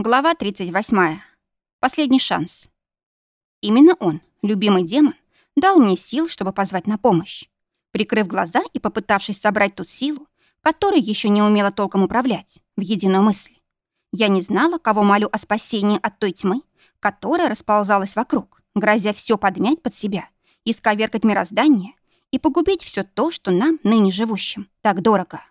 Глава 38. Последний шанс. Именно он, любимый демон, дал мне сил, чтобы позвать на помощь. Прикрыв глаза и попытавшись собрать ту силу, которой еще не умела толком управлять, в единую мысль. Я не знала, кого молю о спасении от той тьмы, которая расползалась вокруг, грозя все подмять под себя, исковеркать мироздание и погубить все то, что нам, ныне живущим, так дорого.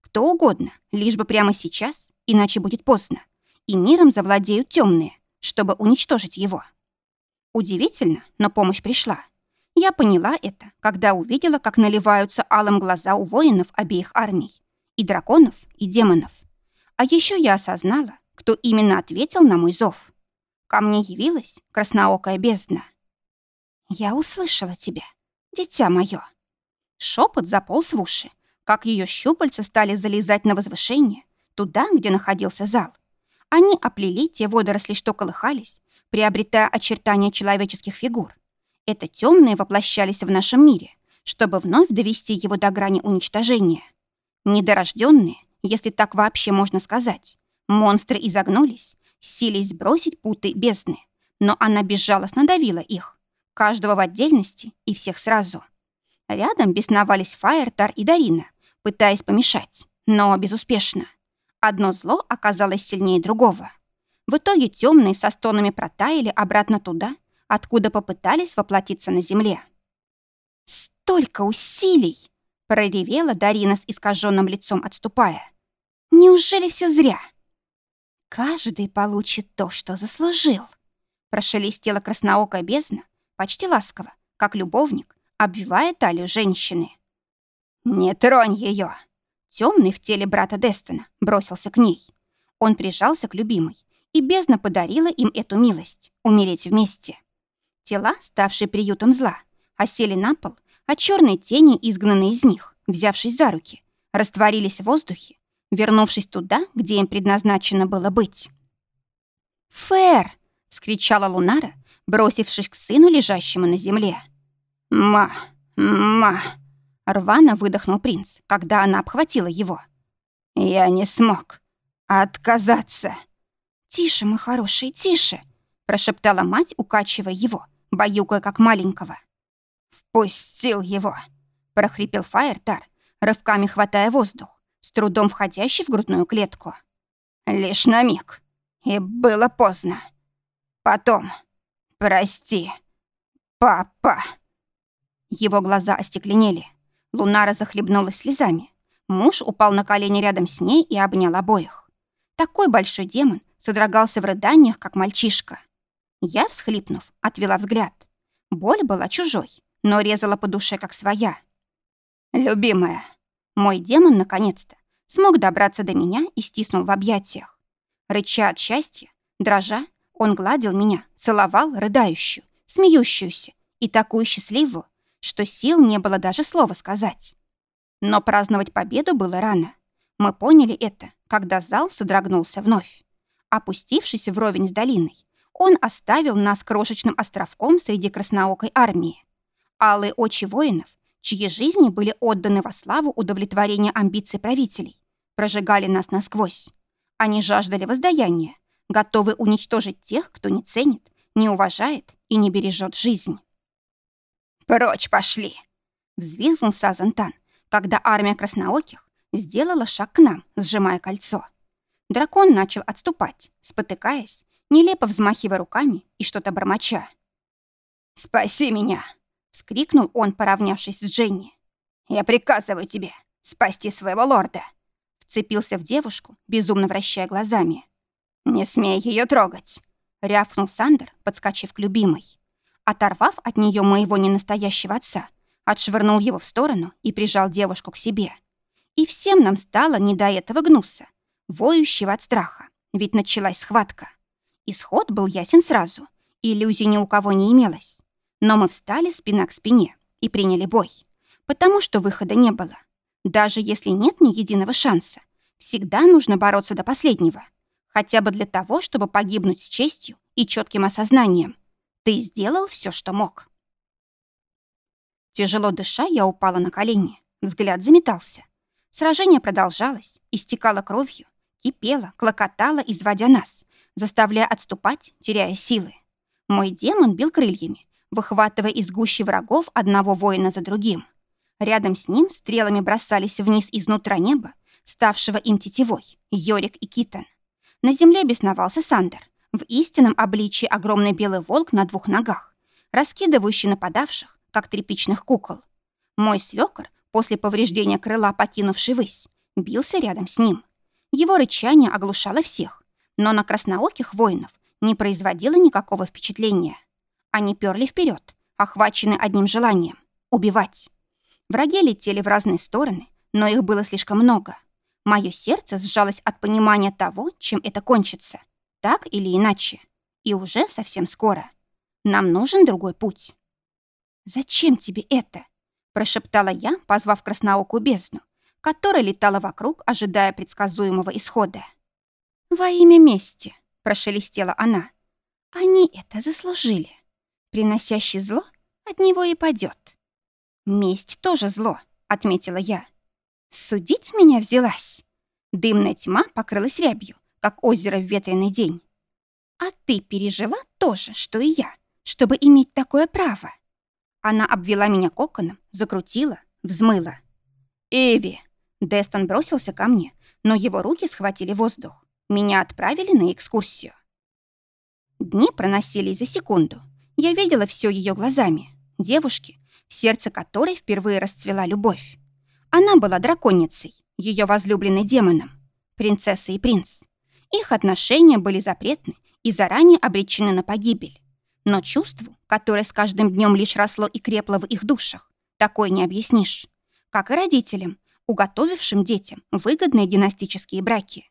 Кто угодно, лишь бы прямо сейчас, иначе будет поздно и миром завладеют темные, чтобы уничтожить его. Удивительно, но помощь пришла. Я поняла это, когда увидела, как наливаются алым глаза у воинов обеих армий, и драконов, и демонов. А еще я осознала, кто именно ответил на мой зов. Ко мне явилась красноокая бездна. «Я услышала тебя, дитя мое». Шепот заполз в уши, как ее щупальца стали залезать на возвышение, туда, где находился зал, они оплели те водоросли, что колыхались, приобретая очертания человеческих фигур. Это темные воплощались в нашем мире, чтобы вновь довести его до грани уничтожения. Недорожденные, если так вообще можно сказать, монстры изогнулись, сились сбросить путы бездны, но она безжалостно давила их, каждого в отдельности и всех сразу. Рядом бесновались Фаертар и Дарина, пытаясь помешать, но безуспешно. Одно зло оказалось сильнее другого. В итоге темные со стонами протаяли обратно туда, откуда попытались воплотиться на земле. «Столько усилий!» — проревела Дарина с искаженным лицом, отступая. «Неужели все зря?» «Каждый получит то, что заслужил», — прошелестела красноокая бездна, почти ласково, как любовник, обвивая талию женщины. «Не тронь ее!» Темный в теле брата Дестона бросился к ней. Он прижался к любимой, и бездна подарила им эту милость — умереть вместе. Тела, ставшие приютом зла, осели на пол, а черные тени, изгнанные из них, взявшись за руки, растворились в воздухе, вернувшись туда, где им предназначено было быть. «Фэр!» — вскричала Лунара, бросившись к сыну, лежащему на земле. «Ма! Ма!» Рвано выдохнул принц, когда она обхватила его. «Я не смог отказаться». «Тише, мой хороший, тише!» прошептала мать, укачивая его, баюкая как маленького. «Впустил его!» прохрипел Фаертар, рывками хватая воздух, с трудом входящий в грудную клетку. «Лишь на миг. И было поздно. Потом. Прости. Папа!» Его глаза остекленели. Лунара захлебнулась слезами. Муж упал на колени рядом с ней и обнял обоих. Такой большой демон содрогался в рыданиях, как мальчишка. Я, всхлипнув, отвела взгляд. Боль была чужой, но резала по душе, как своя. «Любимая!» Мой демон, наконец-то, смог добраться до меня и стиснул в объятиях. Рыча от счастья, дрожа, он гладил меня, целовал рыдающую, смеющуюся и такую счастливую, что сил не было даже слова сказать. Но праздновать победу было рано. Мы поняли это, когда зал содрогнулся вновь. Опустившись вровень с долиной, он оставил нас крошечным островком среди красноокой армии. Алые очи воинов, чьи жизни были отданы во славу удовлетворения амбиций правителей, прожигали нас насквозь. Они жаждали воздаяния, готовы уничтожить тех, кто не ценит, не уважает и не бережет жизнь. «Прочь пошли!» — взвизгнул Сазантан, когда армия краснооких сделала шаг к нам, сжимая кольцо. Дракон начал отступать, спотыкаясь, нелепо взмахивая руками и что-то бормоча. «Спаси меня!» — вскрикнул он, поравнявшись с Дженни. «Я приказываю тебе спасти своего лорда!» Вцепился в девушку, безумно вращая глазами. «Не смей ее трогать!» — рявкнул Сандер, подскочив к любимой. Оторвав от нее моего ненастоящего отца, отшвырнул его в сторону и прижал девушку к себе. И всем нам стало не до этого гнуса, воющего от страха, ведь началась схватка. Исход был ясен сразу, иллюзий ни у кого не имелось. Но мы встали спина к спине и приняли бой, потому что выхода не было. Даже если нет ни единого шанса, всегда нужно бороться до последнего, хотя бы для того, чтобы погибнуть с честью и четким осознанием – ты сделал все, что мог. Тяжело дыша, я упала на колени. Взгляд заметался. Сражение продолжалось, истекало кровью, кипела, клокотала, изводя нас, заставляя отступать, теряя силы. Мой демон бил крыльями, выхватывая из гущи врагов одного воина за другим. Рядом с ним стрелами бросались вниз изнутра неба, ставшего им тетивой, Йорик и Китон. На земле бесновался Сандер, в истинном обличии огромный белый волк на двух ногах, раскидывающий нападавших, как тряпичных кукол. Мой свёкор, после повреждения крыла, покинувший высь, бился рядом с ним. Его рычание оглушало всех, но на краснооких воинов не производило никакого впечатления. Они перли вперед, охваченные одним желанием — убивать. Враги летели в разные стороны, но их было слишком много. Мое сердце сжалось от понимания того, чем это кончится, так или иначе. И уже совсем скоро. Нам нужен другой путь. «Зачем тебе это?» – прошептала я, позвав красноокую бездну, которая летала вокруг, ожидая предсказуемого исхода. «Во имя мести», — прошелестела она. «Они это заслужили. Приносящий зло от него и падет. «Месть тоже зло», — отметила я. «Судить меня взялась». Дымная тьма покрылась рябью, как озеро в ветреный день. «А ты пережила то же, что и я, чтобы иметь такое право». Она обвела меня коконом, закрутила, взмыла. «Эви!» Дестон бросился ко мне, но его руки схватили воздух. Меня отправили на экскурсию. Дни проносились за секунду. Я видела все ее глазами. Девушки, в сердце которой впервые расцвела любовь. Она была драконицей, ее возлюбленной демоном, принцесса и принц. Их отношения были запретны и заранее обречены на погибель. Но чувству, которое с каждым днем лишь росло и крепло в их душах, такое не объяснишь. Как и родителям, уготовившим детям выгодные династические браки.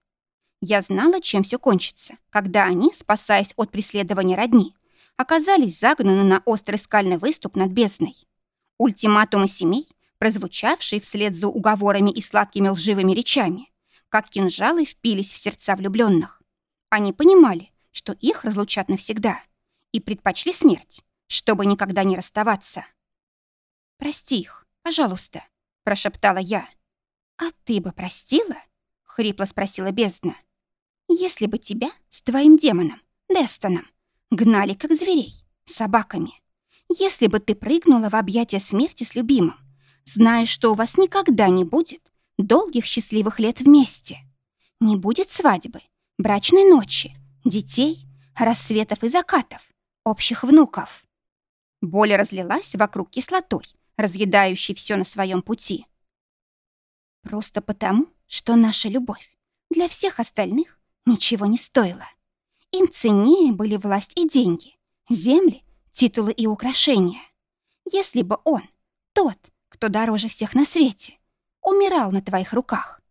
Я знала, чем все кончится, когда они, спасаясь от преследования родни, оказались загнаны на острый скальный выступ над бездной. Ультиматумы семей, прозвучавшие вслед за уговорами и сладкими лживыми речами, как кинжалы впились в сердца влюбленных. Они понимали, что их разлучат навсегда, и предпочли смерть, чтобы никогда не расставаться. «Прости их, пожалуйста», — прошептала я. «А ты бы простила?» — хрипло спросила бездна. «Если бы тебя с твоим демоном, Дестоном, гнали как зверей, собаками, если бы ты прыгнула в объятия смерти с любимым, зная, что у вас никогда не будет долгих счастливых лет вместе, не будет свадьбы, брачной ночи, детей, рассветов и закатов, общих внуков». Боль разлилась вокруг кислотой, разъедающей все на своем пути. Просто потому, что наша любовь для всех остальных ничего не стоила. Им ценнее были власть и деньги, земли, титулы и украшения. Если бы он, тот, кто дороже всех на свете, умирал на твоих руках,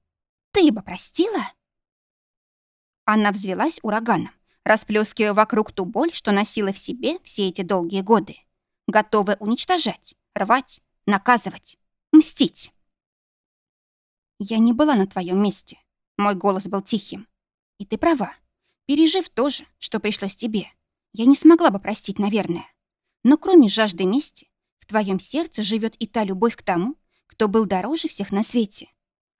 ты бы простила? Она взвелась ураганом, расплескивая вокруг ту боль, что носила в себе все эти долгие годы, готовая уничтожать, рвать, наказывать, мстить. Я не была на твоем месте. Мой голос был тихим. И ты права. Пережив то же, что пришлось тебе, я не смогла бы простить, наверное. Но кроме жажды мести, в твоем сердце живет и та любовь к тому, кто был дороже всех на свете.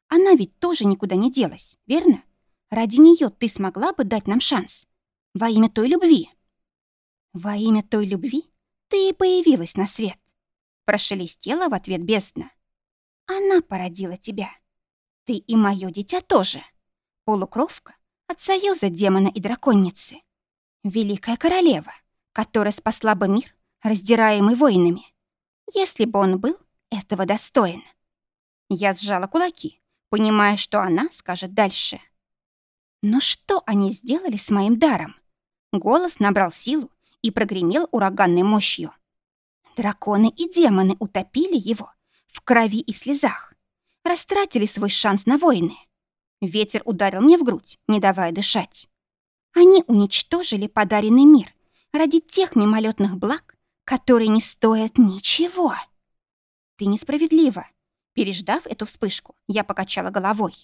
Она ведь тоже никуда не делась, верно? Ради нее ты смогла бы дать нам шанс. Во имя той любви. Во имя той любви ты и появилась на свет. Прошелестела в ответ бездна. Она породила тебя. Ты и мое дитя тоже. Полукровка от союза демона и драконницы. Великая королева, которая спасла бы мир, раздираемый войнами. Если бы он был этого достоин. Я сжала кулаки, понимая, что она скажет дальше. Но что они сделали с моим даром? Голос набрал силу и прогремел ураганной мощью. Драконы и демоны утопили его в крови и в слезах растратили свой шанс на войны. Ветер ударил мне в грудь, не давая дышать. Они уничтожили подаренный мир ради тех мимолетных благ, которые не стоят ничего. Ты несправедлива. Переждав эту вспышку, я покачала головой.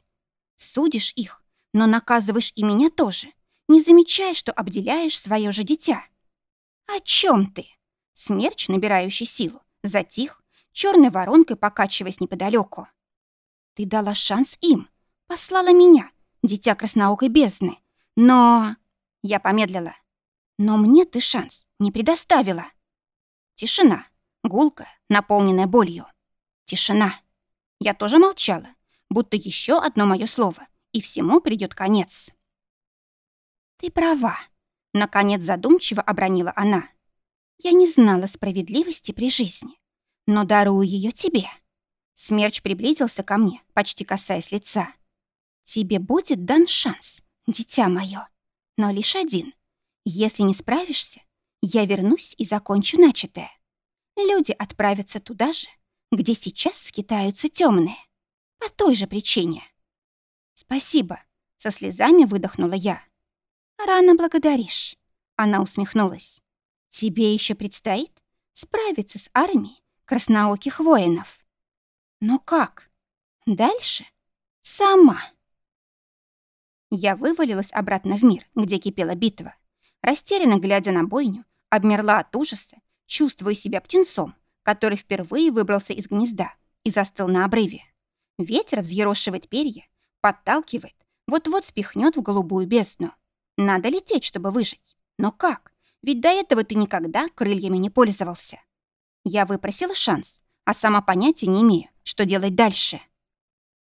Судишь их, но наказываешь и меня тоже, не замечая, что обделяешь свое же дитя. О чем ты? Смерч, набирающий силу, затих, черной воронкой покачиваясь неподалеку. Ты дала шанс им, послала меня, дитя красноокой бездны. Но... Я помедлила. Но мне ты шанс не предоставила. Тишина, гулкая, наполненная болью. Тишина. Я тоже молчала, будто еще одно мое слово, и всему придет конец. «Ты права», — наконец задумчиво обронила она. «Я не знала справедливости при жизни, но дарую ее тебе». Смерч приблизился ко мне, почти касаясь лица. «Тебе будет дан шанс, дитя мое, но лишь один. Если не справишься, я вернусь и закончу начатое. Люди отправятся туда же, где сейчас скитаются темные. По той же причине. Спасибо, со слезами выдохнула я. Рано благодаришь. Она усмехнулась. Тебе еще предстоит справиться с армией краснооких воинов. Но как? Дальше? Сама. Я вывалилась обратно в мир, где кипела битва. Растерянно глядя на бойню, обмерла от ужаса, чувствуя себя птенцом, который впервые выбрался из гнезда и застыл на обрыве. Ветер взъерошивает перья, подталкивает, вот-вот спихнет в голубую бездну. Надо лететь, чтобы выжить. Но как? Ведь до этого ты никогда крыльями не пользовался. Я выпросила шанс, а сама понятия не имею, что делать дальше.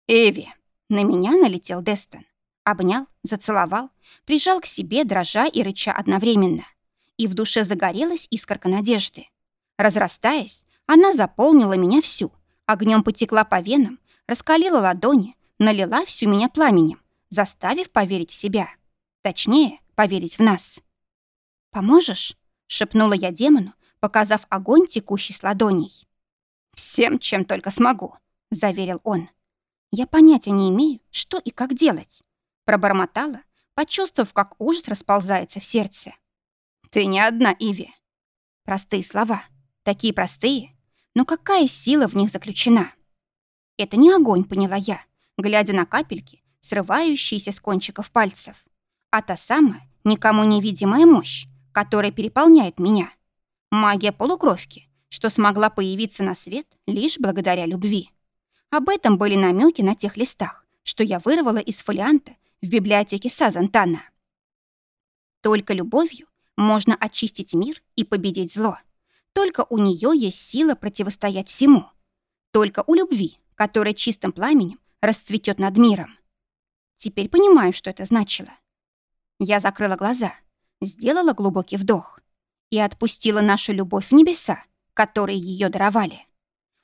«Эви!» На меня налетел Дестон. Обнял, зацеловал, прижал к себе, дрожа и рыча одновременно. И в душе загорелась искорка надежды. Разрастаясь, она заполнила меня всю, огнем потекла по венам, раскалила ладони, налила всю меня пламенем, заставив поверить в себя. Точнее, поверить в нас. «Поможешь?» — шепнула я демону, показав огонь, текущий с ладоней. «Всем, чем только смогу», — заверил он. «Я понятия не имею, что и как делать. Пробормотала, почувствовав, как ужас расползается в сердце. «Ты не одна, Иви». Простые слова, такие простые, но какая сила в них заключена? Это не огонь, поняла я, глядя на капельки, срывающиеся с кончиков пальцев, а та самая, никому невидимая мощь, которая переполняет меня. Магия полукровки, что смогла появиться на свет лишь благодаря любви. Об этом были намеки на тех листах, что я вырвала из фолианта в библиотеке Сазантана. Только любовью можно очистить мир и победить зло. Только у нее есть сила противостоять всему. Только у любви, которая чистым пламенем расцветет над миром. Теперь понимаю, что это значило. Я закрыла глаза, сделала глубокий вдох и отпустила нашу любовь в небеса, которые ее даровали.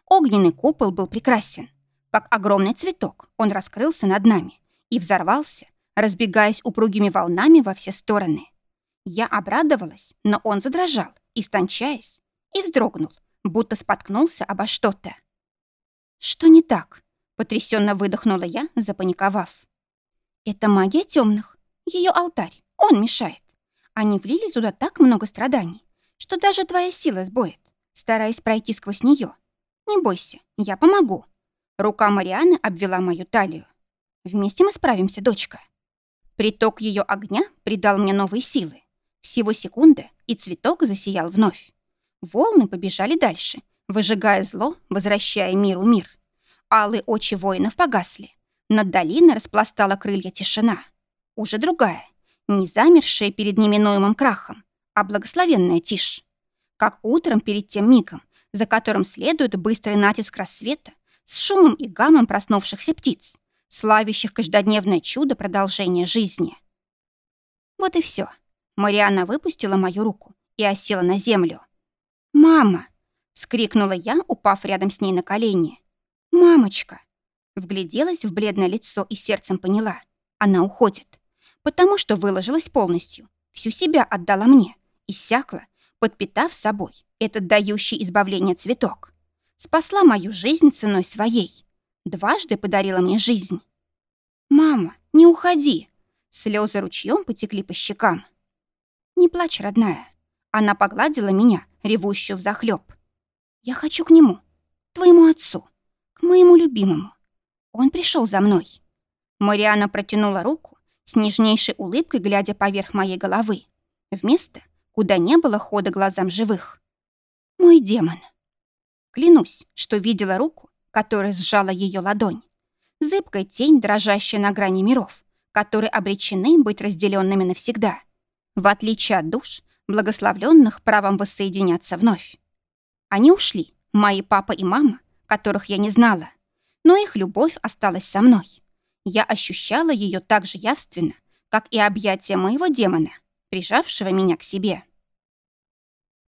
Огненный купол был прекрасен. Как огромный цветок, он раскрылся над нами, и взорвался, разбегаясь упругими волнами во все стороны. Я обрадовалась, но он задрожал, истончаясь, и вздрогнул, будто споткнулся обо что-то. «Что не так?» — потрясенно выдохнула я, запаниковав. «Это магия темных, ее алтарь, он мешает. Они влили туда так много страданий, что даже твоя сила сбоит, стараясь пройти сквозь нее. Не бойся, я помогу». Рука Марианы обвела мою талию. Вместе мы справимся, дочка. Приток ее огня придал мне новые силы. Всего секунда, и цветок засиял вновь. Волны побежали дальше, выжигая зло, возвращая миру мир. Алые очи воинов погасли. Над долиной распластала крылья тишина. Уже другая, не замершая перед неминуемым крахом, а благословенная тишь. Как утром перед тем мигом, за которым следует быстрый натиск рассвета, с шумом и гамом проснувшихся птиц, славящих каждодневное чудо продолжения жизни. Вот и все. Марианна выпустила мою руку и осела на землю. «Мама!» — вскрикнула я, упав рядом с ней на колени. «Мамочка!» Вгляделась в бледное лицо и сердцем поняла. Она уходит. Потому что выложилась полностью. Всю себя отдала мне. Иссякла, подпитав собой этот дающий избавление цветок. Спасла мою жизнь ценой своей. Дважды подарила мне жизнь. «Мама, не уходи!» Слезы ручьем потекли по щекам. «Не плачь, родная». Она погладила меня, ревущую взахлёб. «Я хочу к нему, твоему отцу, к моему любимому. Он пришел за мной». Мариана протянула руку, с нежнейшей улыбкой глядя поверх моей головы, в место, куда не было хода глазам живых. «Мой демон». Клянусь, что видела руку, которая сжала ее ладонь. Зыбкая тень, дрожащая на грани миров, которые обречены быть разделенными навсегда, в отличие от душ, благословленных правом воссоединяться вновь. Они ушли, мои папа и мама, которых я не знала, но их любовь осталась со мной. Я ощущала ее так же явственно, как и объятия моего демона, прижавшего меня к себе.